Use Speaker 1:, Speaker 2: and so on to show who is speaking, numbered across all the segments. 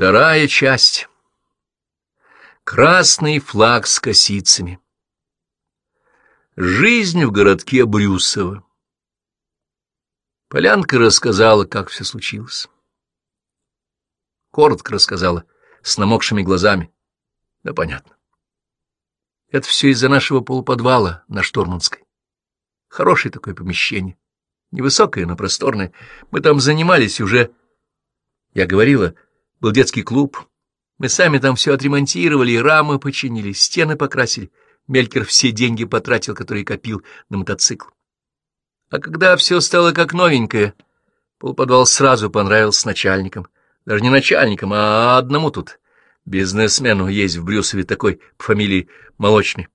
Speaker 1: Вторая часть. Красный флаг с косицами. Жизнь в городке Брюсово. Полянка рассказала, как все случилось. Коротко рассказала, с намокшими глазами. Да понятно. Это все из-за нашего полуподвала на Шторманской. Хорошее такое помещение. Невысокое, но просторное. Мы там занимались уже... Я говорила, был детский клуб. Мы сами там все отремонтировали, рамы починили, стены покрасили. Мелькер все деньги потратил, которые копил на мотоцикл. А когда все стало как новенькое, полуподвал сразу понравился начальникам. Даже не начальникам, а одному тут. Бизнесмену есть в Брюсове такой по фамилии Молочный.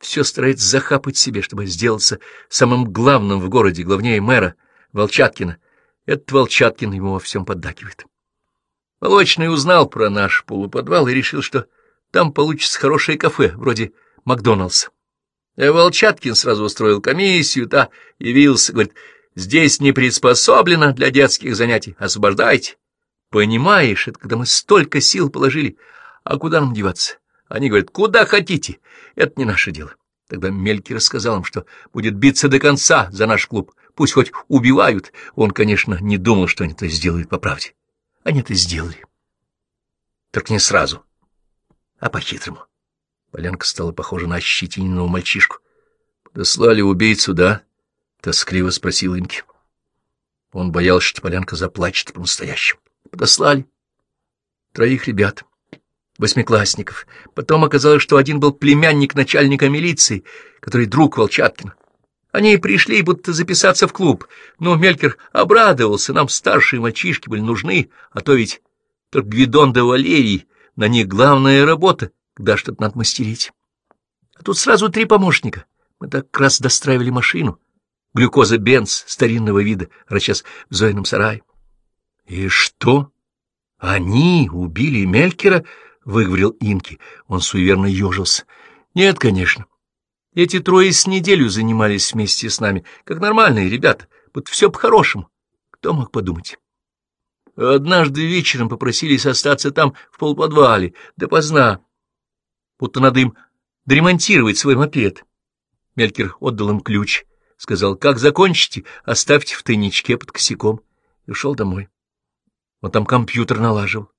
Speaker 1: Все старается захапать себе, чтобы сделаться самым главным в городе, главнее мэра, Волчаткина. Этот Волчаткин ему во всем поддакивает. Молочный узнал про наш полуподвал и решил, что там получится хорошее кафе, вроде Макдоналдса. А Волчаткин сразу устроил комиссию, та явился, говорит, здесь не приспособлено для детских занятий, освобождайте. Понимаешь, это когда мы столько сил положили, а куда нам деваться? Они говорят, куда хотите, это не наше дело. Тогда Мельки рассказал им, что будет биться до конца за наш клуб, пусть хоть убивают. Он, конечно, не думал, что они это сделают по правде. Они это сделали. Только не сразу, а по-хитрому. Полянка стала похожа на ощетиненного мальчишку. — Подослали убийцу, да? — тоскливо спросил Инки. Он боялся, что Полянка заплачет по-настоящему. Подослали. Троих ребят, восьмиклассников. Потом оказалось, что один был племянник начальника милиции, который друг Волчаткина. Они пришли, будто записаться в клуб, но Мелькер обрадовался, нам старшие мальчишки были нужны, а то ведь только Гвидон да Валерий, на них главная работа когда что-то надо мастерить. А тут сразу три помощника. Мы так раз достраивали машину. Глюкоза Бенц старинного вида, сейчас в Зоином сарае. — И что? Они убили Мелькера? — выговорил Инки. Он суеверно ежился. — Нет, конечно. Эти трое с неделю занимались вместе с нами, как нормальные ребята. Вот все по-хорошему. Кто мог подумать? Однажды вечером попросились остаться там в полподвале, допоздна будто надо им доремонтировать свой мопед. Мелькер отдал им ключ, сказал, как закончите, оставьте в тайничке под косяком, и ушел домой. Он там компьютер налаживал.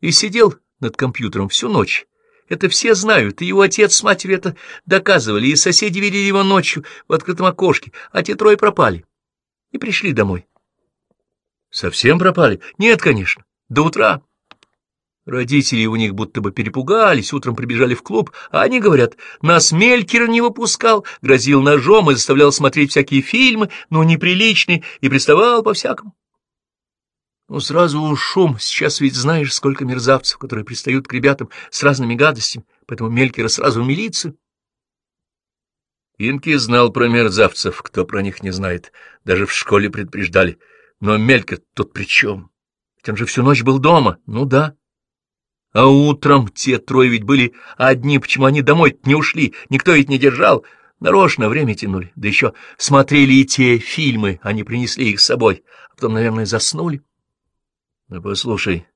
Speaker 1: И сидел над компьютером всю ночь. Это все знают, и его отец с матерью это доказывали, и соседи видели его ночью в открытом окошке, а те трое пропали. И пришли домой. Совсем пропали? Нет, конечно, до утра. Родители у них будто бы перепугались, утром прибежали в клуб, а они говорят, нас Мелькер не выпускал, грозил ножом и заставлял смотреть всякие фильмы, но неприличные, и приставал по-всякому. Ну, сразу уж шум, сейчас ведь знаешь, сколько мерзавцев, которые пристают к ребятам с разными гадостями, поэтому Мелькера сразу в милицию. Инки знал про мерзавцев, кто про них не знает, даже в школе предупреждали. Но Мелькер тут при чем? Ведь он же всю ночь был дома, ну да. А утром те трое ведь были одни, почему они домой не ушли, никто ведь не держал. Нарочно время тянули, да еще смотрели и те фильмы, они принесли их с собой, а потом, наверное, заснули. Ну, послушай,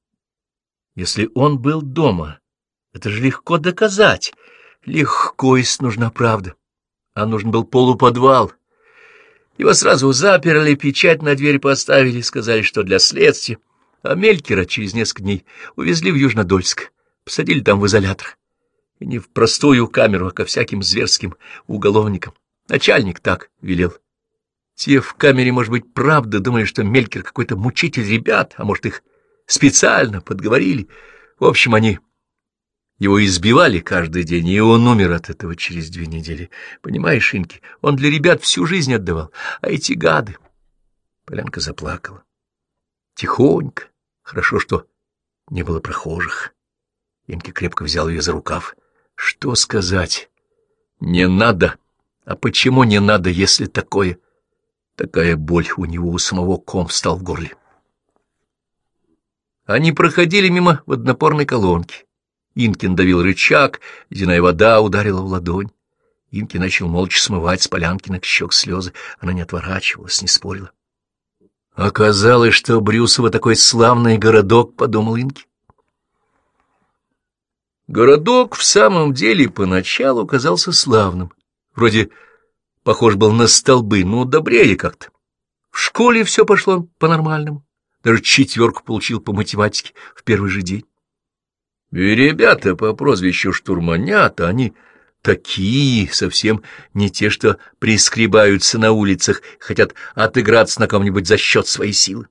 Speaker 1: если он был дома, это же легко доказать. Легко, если нужна правда. А нужен был полуподвал. Его сразу заперли, печать на дверь поставили, сказали, что для следствия а Мелькера через несколько дней увезли в Южнодольск, посадили там в изолятор. И не в простую камеру, а ко всяким зверским уголовникам. Начальник так велел. Те в камере, может быть, правда думали, что Мелькер какой-то мучитель ребят, а может, их специально подговорили. В общем, они его избивали каждый день, и он умер от этого через две недели. Понимаешь, Инки, он для ребят всю жизнь отдавал, а эти гады... Полянка заплакала. Тихонько, Хорошо, что не было прохожих. Инки крепко взял ее за рукав. Что сказать? Не надо. А почему не надо, если такое? Такая боль у него у самого ком встал в горле. Они проходили мимо воднопорной колонки. Инкин давил рычаг, ледяная вода ударила в ладонь. Инки начал молча смывать с полянки на щек слезы. Она не отворачивалась, не спорила. Оказалось, что Брюсово такой славный городок, — подумал Инки. Городок в самом деле поначалу казался славным. Вроде похож был на столбы, но добрее как-то. В школе все пошло по-нормальному. Даже четверку получил по математике в первый же день. И ребята по прозвищу штурманята, они такие, совсем не те, что прискребаются на улицах, хотят отыграться на ком-нибудь за счет своей силы.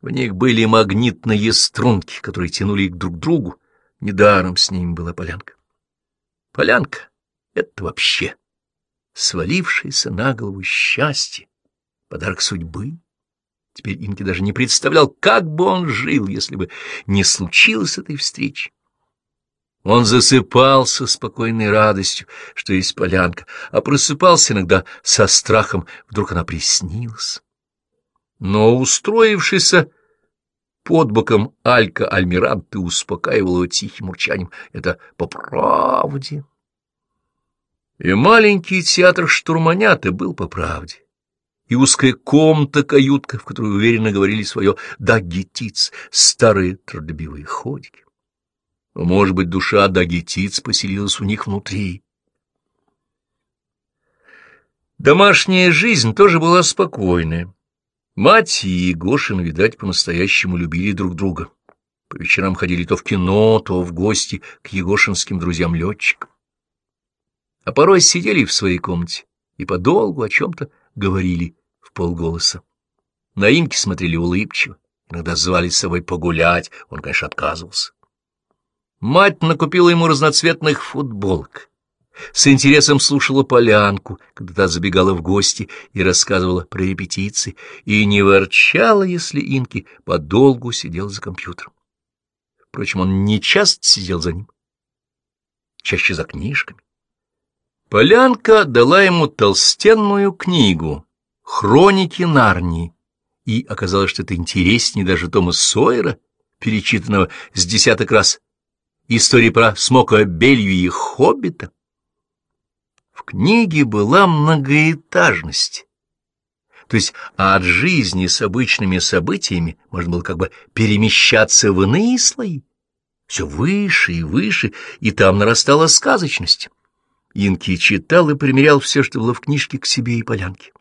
Speaker 1: В них были магнитные струнки, которые тянули их друг к другу. Недаром с ними была полянка. Полянка — это вообще свалившееся на голову счастье, подарок судьбы. Теперь Инки даже не представлял, как бы он жил, если бы не случилось этой встречи. Он засыпался спокойной радостью, что есть полянка, а просыпался иногда со страхом, вдруг она приснилась. Но, устроившийся под боком Алька Альмиранты успокаивал его тихим урчанием. Это по правде. И маленький театр штурманяты был по правде и узкая комната-каютка, в которой уверенно говорили свое «дагетиц», старые трудолюбивые ходики. Может быть, душа дагетиц поселилась у них внутри. Домашняя жизнь тоже была спокойная. Мать и Егошин, видать, по-настоящему любили друг друга. По вечерам ходили то в кино, то в гости к егошинским друзьям-летчикам. А порой сидели в своей комнате и подолгу о чем-то говорили в полголоса. На Инки смотрели улыбчиво, иногда звали с собой погулять, он, конечно, отказывался. Мать накупила ему разноцветных футболок. С интересом слушала полянку, когда та забегала в гости и рассказывала про репетиции, и не ворчала, если Инки подолгу сидел за компьютером. Впрочем, он не часто сидел за ним, чаще за книжками. Полянка дала ему толстенную книгу «Хроники Нарнии», и оказалось, что это интереснее даже Тома Сойера, перечитанного с десяток раз, истории про Смока Белью и Хоббита. В книге была многоэтажность, то есть от жизни с обычными событиями можно было как бы перемещаться в иные слои, все выше и выше, и там нарастала сказочность. Инки читал и примерял все, что было в книжке, к себе и полянке.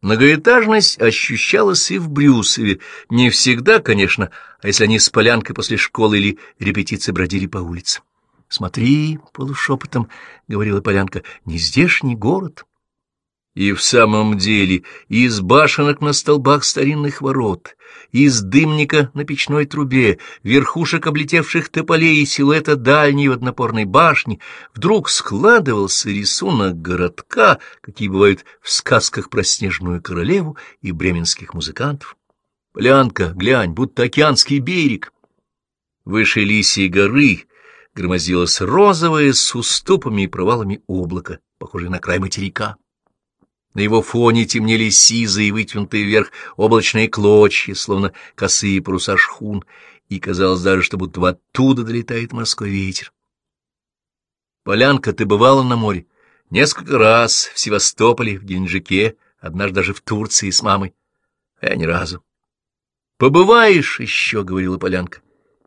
Speaker 1: Многоэтажность ощущалась и в Брюсове, не всегда, конечно, а если они с полянкой после школы или репетиции бродили по улицам. «Смотри», — полушепотом говорила полянка, — «не здешний город». И в самом деле из башенок на столбах старинных ворот, из дымника на печной трубе, верхушек облетевших тополей и силуэта дальней воднопорной башни вдруг складывался рисунок городка, какие бывают в сказках про снежную королеву и бременских музыкантов. Полянка, глянь, будто океанский берег. Выше Лисии горы громоздилось розовое с уступами и провалами облако, похожее на край материка. На его фоне темнели сизые, вытянутые вверх облачные клочья, словно косые паруса шхун, и казалось даже, что будто оттуда долетает морской ветер. Полянка, ты бывала на море? Несколько раз в Севастополе, в Геленджике, однажды даже в Турции с мамой. А я ни разу. Побываешь еще, — говорила Полянка.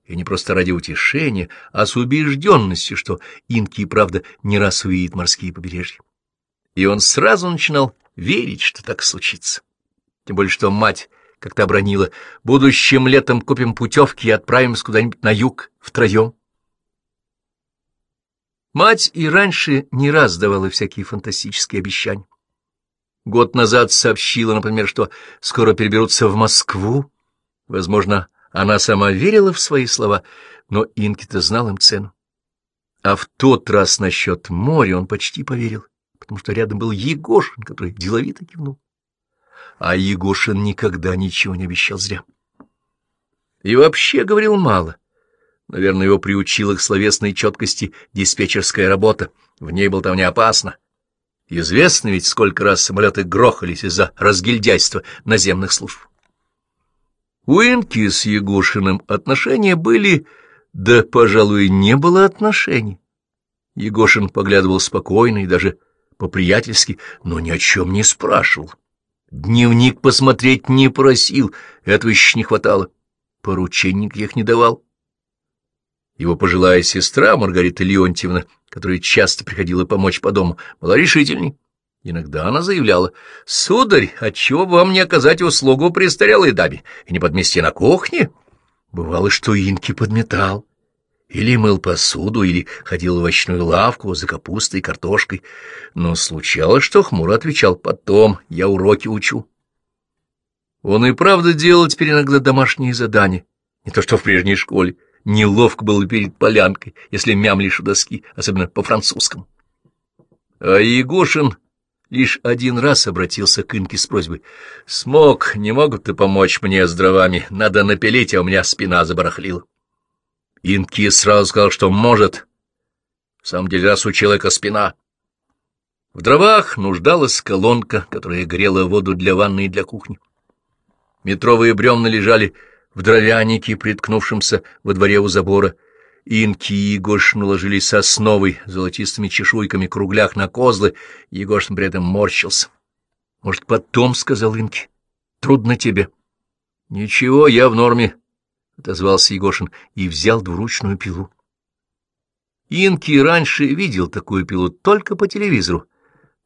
Speaker 1: И не просто ради утешения, а с убежденностью, что инки и правда не раз увидят морские побережья. И он сразу начинал верить, что так случится. Тем более, что мать как-то обронила, будущим летом купим путевки и отправимся куда-нибудь на юг втроем. Мать и раньше не раз давала всякие фантастические обещания. Год назад сообщила, например, что скоро переберутся в Москву. Возможно, она сама верила в свои слова, но Инки-то знал им цену. А в тот раз насчет моря он почти поверил потому что рядом был Егошин, который деловито кивнул. А Егошин никогда ничего не обещал зря. И вообще говорил мало. Наверное, его приучила к словесной четкости диспетчерская работа. В ней был там не опасно. Известно ведь, сколько раз самолеты грохались из-за разгильдяйства наземных служб. У Инки с Егошиным отношения были, да, пожалуй, не было отношений. Егошин поглядывал спокойно и даже по-приятельски, но ни о чем не спрашивал. Дневник посмотреть не просил, этого еще не хватало. Поручений их не давал. Его пожилая сестра, Маргарита Леонтьевна, которая часто приходила помочь по дому, была решительней. Иногда она заявляла, «Сударь, отчего вам не оказать услугу престарелой даме и не подмести на кухне?» Бывало, что Инки подметал. Или мыл посуду, или ходил в овощную лавку за капустой и картошкой. Но случалось, что хмуро отвечал «потом, я уроки учу». Он и правда делал теперь иногда домашние задания, не то что в прежней школе. Неловко было перед полянкой, если мямлишь у доски, особенно по-французскому. А Егошин лишь один раз обратился к Инке с просьбой. «Смог, не могут ты помочь мне с дровами, надо напилить, а у меня спина забарахлила». Инки сразу сказал, что может. В самом деле, раз у человека спина. В дровах нуждалась колонка, которая грела воду для ванны и для кухни. Метровые бревна лежали в дровянике, приткнувшемся во дворе у забора. Инки и Егошин уложили сосновой золотистыми чешуйками кругляк на козлы, Егошин при этом морщился. — Может, потом, — сказал Инки, — трудно тебе. — Ничего, я в норме, — отозвался Егошин и взял двуручную пилу. Инки раньше видел такую пилу только по телевизору.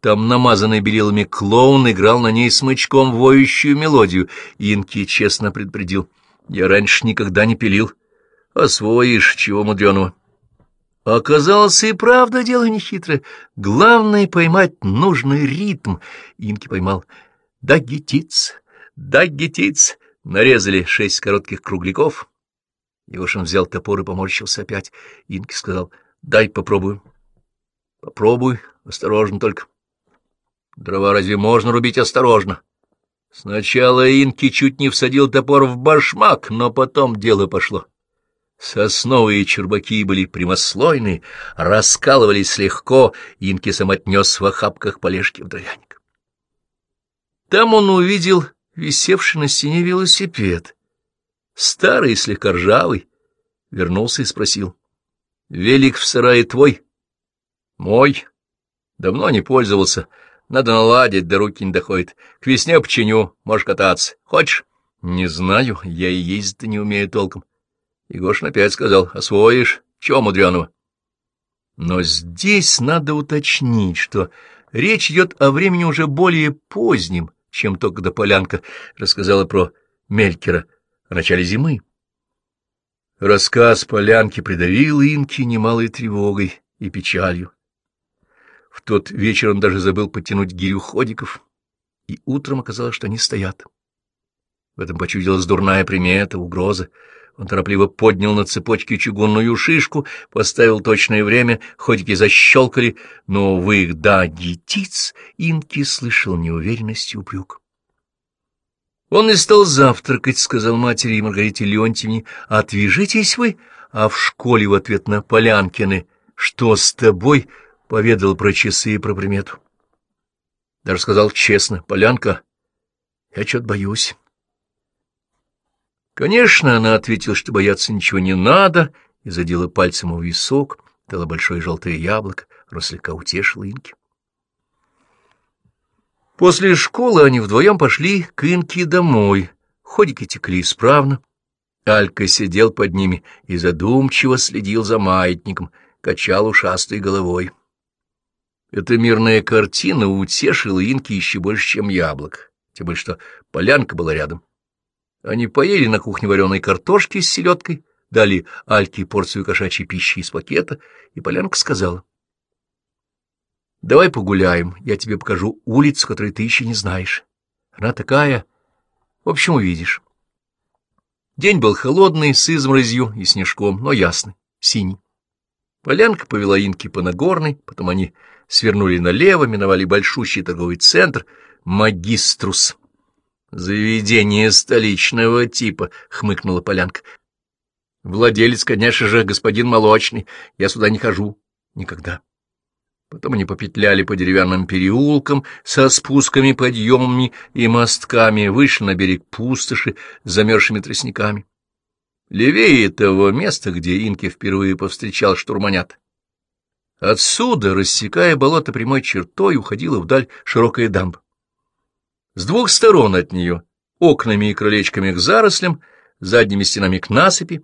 Speaker 1: Там намазанный белилами клоун играл на ней смычком воющую мелодию. Инки честно предупредил. Я раньше никогда не пилил. Освоишь, чего мудреного. Оказалось, и правда дело нехитрое. Главное — поймать нужный ритм. Инки поймал. Да гетиц, да гетиц. Нарезали шесть коротких кругляков. Егошин взял топор и поморщился опять. Инки сказал, дай попробую. Попробуй, осторожно только. Дрова разве можно рубить осторожно? Сначала Инки чуть не всадил топор в башмак, но потом дело пошло. Сосновые чербаки были прямослойные, раскалывались легко, Инки сам отнес в охапках полежки в дровяник. Там он увидел висевший на стене велосипед. Старый, слегка ржавый, вернулся и спросил. — Велик в сарае твой? — Мой. Давно не пользовался. Надо наладить, да руки не доходят. К весне починю, можешь кататься. Хочешь? — Не знаю, я и ездить-то не умею толком. Егошин опять сказал, — освоишь. Чего мудреного? Но здесь надо уточнить, что речь идет о времени уже более позднем, чем то, когда Полянка рассказала про Мелькера в начале зимы. Рассказ Полянки придавил Инки немалой тревогой и печалью. В тот вечер он даже забыл подтянуть гирю ходиков, и утром оказалось, что они стоят. В этом почудилась дурная примета, угроза. Он торопливо поднял на цепочке чугунную шишку, поставил точное время, ходики защелкали, но в их «да, гетиц» Инки слышал неуверенность и упрек. Он и стал завтракать, — сказал матери и Маргарите Леонтьевне, — отвяжитесь вы, а в школе в ответ на Полянкины, что с тобой, — поведал про часы и про примету. Даже сказал честно, Полянка, я что-то боюсь. Конечно, она ответила, что бояться ничего не надо, и задела пальцем в висок, дала большое желтое яблоко, рослика утешила Инки. После школы они вдвоем пошли к Инке домой. Ходики текли исправно. Алька сидел под ними и задумчиво следил за маятником, качал ушастой головой. Эта мирная картина утешила Инки еще больше, чем яблоко, тем более что полянка была рядом. Они поели на кухне вареной картошки с селедкой, дали Альке порцию кошачьей пищи из пакета, и Полянка сказала. — Давай погуляем, я тебе покажу улицу, которую ты еще не знаешь. Она такая... В общем, увидишь. День был холодный, с изморозью и снежком, но ясный, синий. Полянка повела Инки по Нагорной, потом они свернули налево, миновали большущий торговый центр «Магиструс». Заведение столичного типа, — хмыкнула Полянка. Владелец, конечно же, господин Молочный. Я сюда не хожу. Никогда. Потом они попетляли по деревянным переулкам со спусками, подъемами и мостками, вышли на берег пустоши с замерзшими тростниками. Левее того места, где Инки впервые повстречал штурманят. Отсюда, рассекая болото прямой чертой, уходила вдаль широкая дамба. С двух сторон от нее, окнами и крылечками к зарослям, задними стенами к насыпи,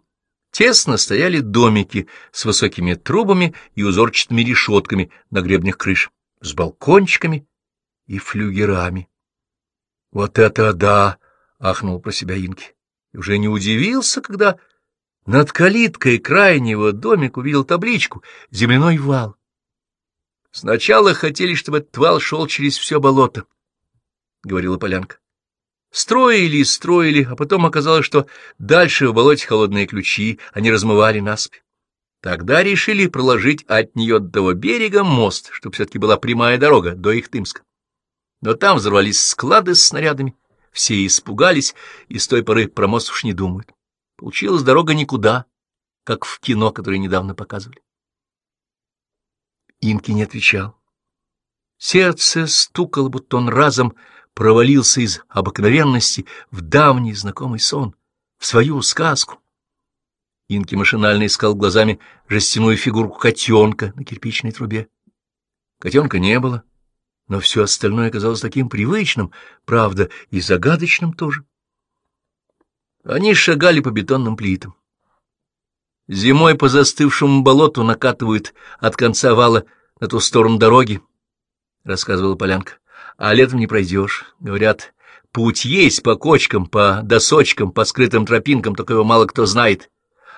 Speaker 1: тесно стояли домики с высокими трубами и узорчатыми решетками на гребнях крыш, с балкончиками и флюгерами. — Вот это да! — ахнул про себя Инки. И уже не удивился, когда над калиткой крайнего домика увидел табличку «Земляной вал». Сначала хотели, чтобы этот вал шел через все болото, — говорила Полянка. Строили и строили, а потом оказалось, что дальше в болоте холодные ключи, они размывали насыпь. Тогда решили проложить от нее до берега мост, чтобы все-таки была прямая дорога до Ихтымска. Но там взорвались склады с снарядами, все испугались, и с той поры про мост уж не думают. Получилась дорога никуда, как в кино, которое недавно показывали. Инки не отвечал. Сердце стукало, будто он разом провалился из обыкновенности в давний знакомый сон, в свою сказку. Инки машинально искал глазами жестяную фигурку котенка на кирпичной трубе. Котенка не было, но все остальное казалось таким привычным, правда, и загадочным тоже. Они шагали по бетонным плитам. Зимой по застывшему болоту накатывают от конца вала на ту сторону дороги, — рассказывала Полянка а летом не пройдешь. Говорят, путь есть по кочкам, по досочкам, по скрытым тропинкам, только его мало кто знает.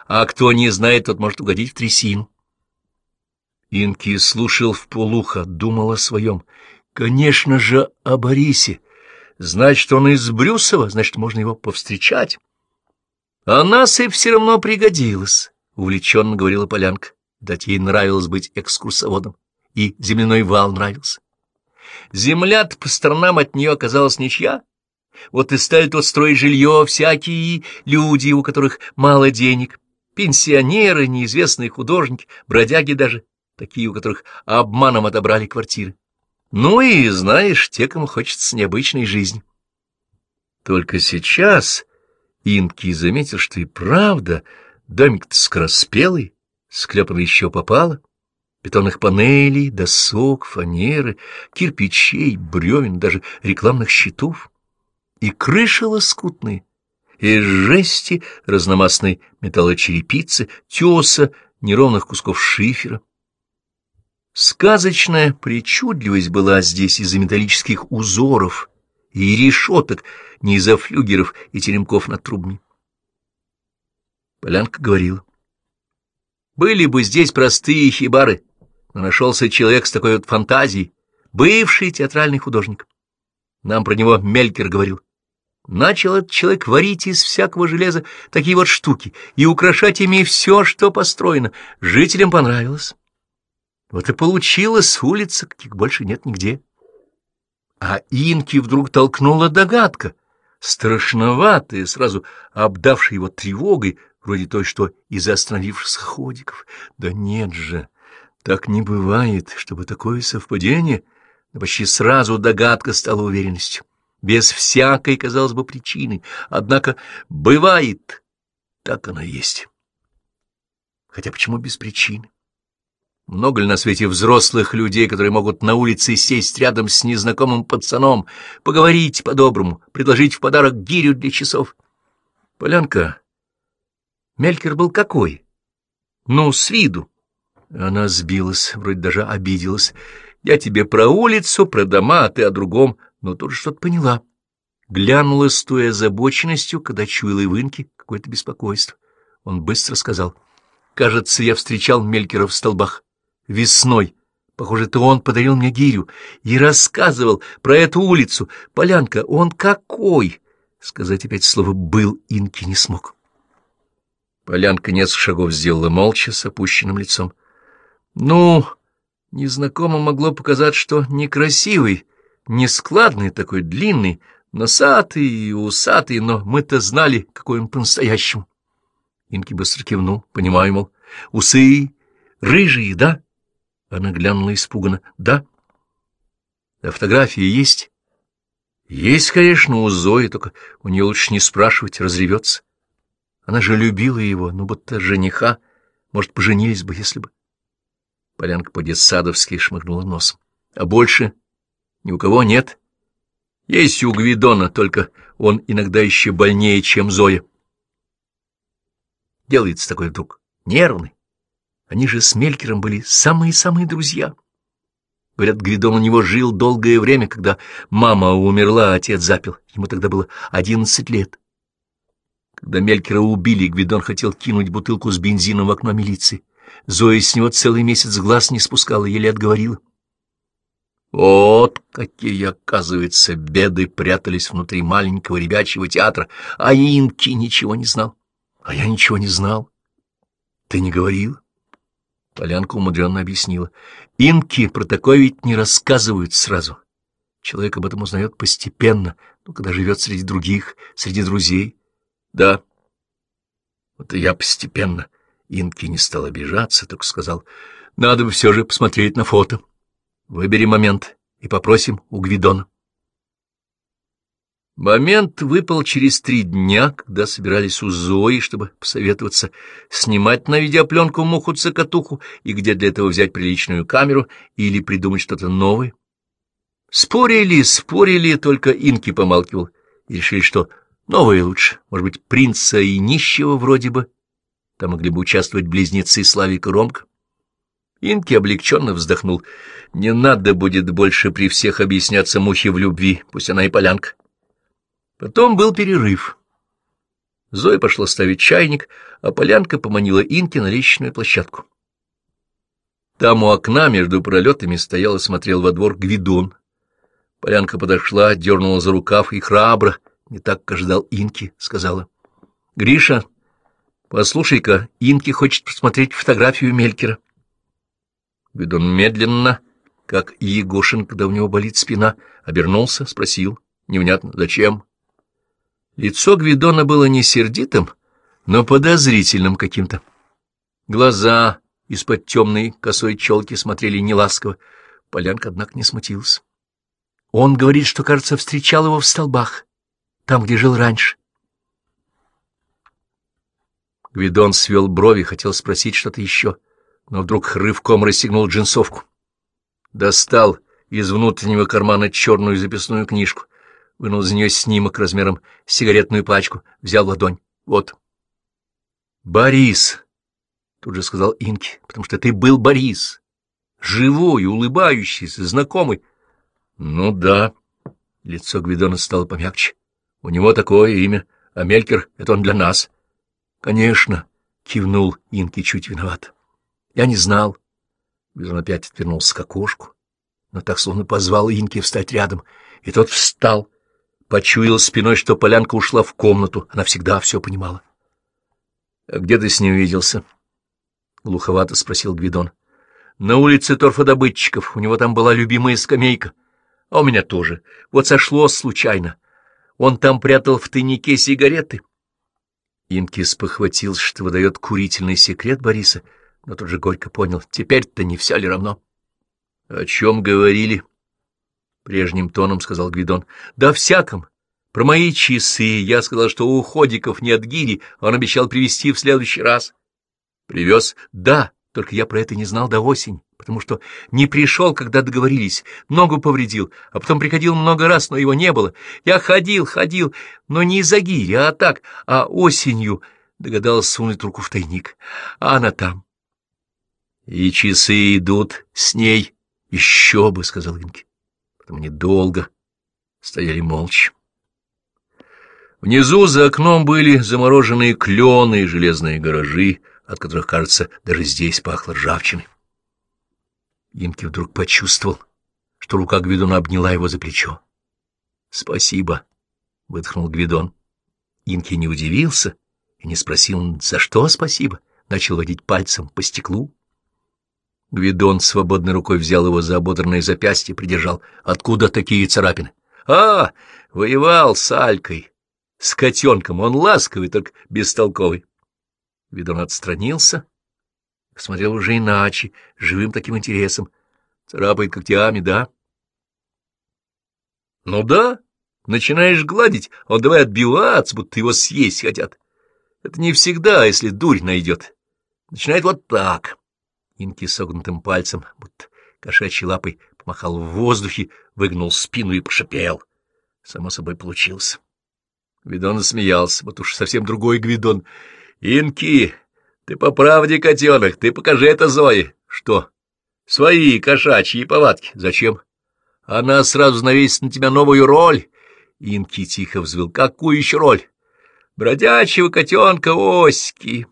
Speaker 1: А кто не знает, тот может угодить в трясину. Инки слушал в полухо, думал о своем. Конечно же, о Борисе. Значит, он из Брюсова, значит, можно его повстречать. А нас и все равно пригодилось, — увлеченно говорила Полянка. Дать ей нравилось быть экскурсоводом, и земляной вал нравился. Земля по сторонам от нее оказалась ничья. Вот и стали тут строить жилье всякие люди, у которых мало денег, пенсионеры, неизвестные художники, бродяги даже, такие, у которых обманом отобрали квартиры. Ну и, знаешь, те, кому хочется необычной жизни. Только сейчас Инки заметил, что и правда домик-то скороспелый, склепанный еще попало бетонных панелей, досок, фанеры, кирпичей, бревен, даже рекламных щитов. И крыши лоскутные, из жести, разномастной металлочерепицы, теса, неровных кусков шифера. Сказочная причудливость была здесь из-за металлических узоров и решеток, не из-за флюгеров и теремков над трубами. Полянка говорила. Были бы здесь простые хибары, нашелся человек с такой вот фантазией, бывший театральный художник. Нам про него Мелькер говорил. Начал этот человек варить из всякого железа такие вот штуки и украшать ими все, что построено. Жителям понравилось. Вот и получилась улица, каких больше нет нигде. А Инки вдруг толкнула догадка, страшноватая, сразу обдавшая его тревогой, вроде той, что из остановившихся ходиков. Да нет же! Так не бывает, чтобы такое совпадение, но почти сразу догадка стала уверенностью, без всякой, казалось бы, причины. Однако бывает, так оно и есть. Хотя почему без причины? Много ли на свете взрослых людей, которые могут на улице сесть рядом с незнакомым пацаном, поговорить по-доброму, предложить в подарок гирю для часов? Полянка, Мелькер был какой? Ну, с виду. Она сбилась, вроде даже обиделась. Я тебе про улицу, про дома, а ты о другом, но тоже что-то поняла. Глянула с той озабоченностью, когда чуяла и вынки какое-то беспокойство. Он быстро сказал. Кажется, я встречал Мелькера в столбах. Весной. Похоже, это он подарил мне гирю и рассказывал про эту улицу. Полянка, он какой? Сказать опять слово «был» Инки не смог. Полянка несколько шагов сделала молча с опущенным лицом. Ну, незнакомо могло показать, что некрасивый, нескладный такой, длинный, носатый и усатый, но мы-то знали, какой он по-настоящему. Инки быстро кивнул, понимаю, мол, усы рыжие, да? Она глянула испуганно. Да. А фотографии есть? Есть, конечно, у Зои, только у нее лучше не спрашивать, разревется. Она же любила его, ну, будто жениха. Может, поженились бы, если бы. Полянка по-детсадовски шмыгнула носом. — А больше ни у кого нет? Есть у Гвидона, только он иногда еще больнее, чем Зоя. Делается такой вдруг нервный. Они же с Мелькером были самые-самые друзья. Говорят, Гвидон у него жил долгое время, когда мама умерла, а отец запил. Ему тогда было одиннадцать лет. Когда Мелькера убили, Гвидон хотел кинуть бутылку с бензином в окно милиции. Зоя с него целый месяц глаз не спускала, еле отговорила. Вот какие, оказывается, беды прятались внутри маленького ребячьего театра, а Инки ничего не знал. А я ничего не знал. Ты не говорил? Полянка умудренно объяснила. Инки про такое ведь не рассказывают сразу. Человек об этом узнает постепенно, ну, когда живет среди других, среди друзей. Да, вот и я постепенно. Инки не стал обижаться, только сказал, надо бы все же посмотреть на фото. Выбери момент и попросим у Гвидона. Момент выпал через три дня, когда собирались у Зои, чтобы посоветоваться, снимать на видеопленку муху-цокотуху и где для этого взять приличную камеру или придумать что-то новое. Спорили, спорили, только Инки помалкивал и решили, что новое лучше, может быть, принца и нищего вроде бы. Там могли бы участвовать близнецы Славик и Ромка. Инки облегченно вздохнул. Не надо будет больше при всех объясняться мухе в любви, пусть она и полянка. Потом был перерыв. Зоя пошла ставить чайник, а полянка поманила Инки на лестничную площадку. Там у окна между пролетами стоял и смотрел во двор Гвидон. Полянка подошла, дернула за рукав и храбро, не так, как ожидал Инки, сказала. — Гриша, послушай-ка, Инки хочет посмотреть фотографию Мелькера. Гвидон медленно, как и Егошин, когда у него болит спина, обернулся, спросил, невнятно, зачем? Лицо Гвидона было не сердитым, но подозрительным каким-то. Глаза из-под темной косой челки смотрели неласково. Полянка, однако, не смутился. Он говорит, что, кажется, встречал его в столбах, там, где жил раньше. Гвидон свел брови, хотел спросить что-то еще — но вдруг рывком расстегнул джинсовку. Достал из внутреннего кармана черную записную книжку, вынул из нее снимок размером с сигаретную пачку, взял ладонь. Вот. «Борис!» — тут же сказал Инки, — потому что ты был Борис. Живой, улыбающийся, знакомый. «Ну да». Лицо Гвидона стало помягче. «У него такое имя, а Мелькер — это он для нас». «Конечно», — кивнул Инки чуть виноват. Я не знал. Бизон опять отвернулся к окошку, но так словно позвал Инки встать рядом, и тот встал, почуял спиной, что полянка ушла в комнату, она всегда все понимала. — А где ты с ним виделся? — глуховато спросил Гвидон. — На улице торфодобытчиков, у него там была любимая скамейка. А у меня тоже. Вот сошло случайно. Он там прятал в тайнике сигареты. Инки спохватился, что выдает курительный секрет Бориса — но тут же горько понял, теперь-то не все ли равно. — О чем говорили? — прежним тоном сказал Гвидон. — Да всяком. Про мои часы я сказал, что у Ходиков нет гири, он обещал привезти в следующий раз. — Привез? — Да, только я про это не знал до осени, потому что не пришел, когда договорились, ногу повредил, а потом приходил много раз, но его не было. Я ходил, ходил, но не из-за гири, а так, а осенью догадался сунуть руку в тайник, а она там. И часы идут с ней. Еще бы, — сказал Инки. Потом они долго стояли молча. Внизу за окном были замороженные клены и железные гаражи, от которых, кажется, даже здесь пахло ржавчиной. Инки вдруг почувствовал, что рука Гвидона обняла его за плечо. — Спасибо, — выдохнул Гвидон. Инки не удивился и не спросил, за что спасибо, начал водить пальцем по стеклу. Гвидон свободной рукой взял его за ободранное запястье и придержал. Откуда такие царапины? А, воевал с Алькой, с котенком. Он ласковый, только бестолковый. Гвидон отстранился, посмотрел уже иначе, живым таким интересом. Царапает когтями, да? Ну да, начинаешь гладить, он давай отбиваться, будто его съесть хотят. Это не всегда, если дурь найдет. Начинает вот так. Инки согнутым пальцем, будто кошачьей лапой, помахал в воздухе, выгнул спину и прошипел. Само собой получился. Гвидон засмеялся, вот уж совсем другой Гвидон. «Инки, ты по правде, котенок, ты покажи это Зое». «Что?» «Свои кошачьи повадки. Зачем?» «Она сразу навесит на тебя новую роль». Инки тихо взвыл. «Какую еще роль?» «Бродячего котенка Оськи».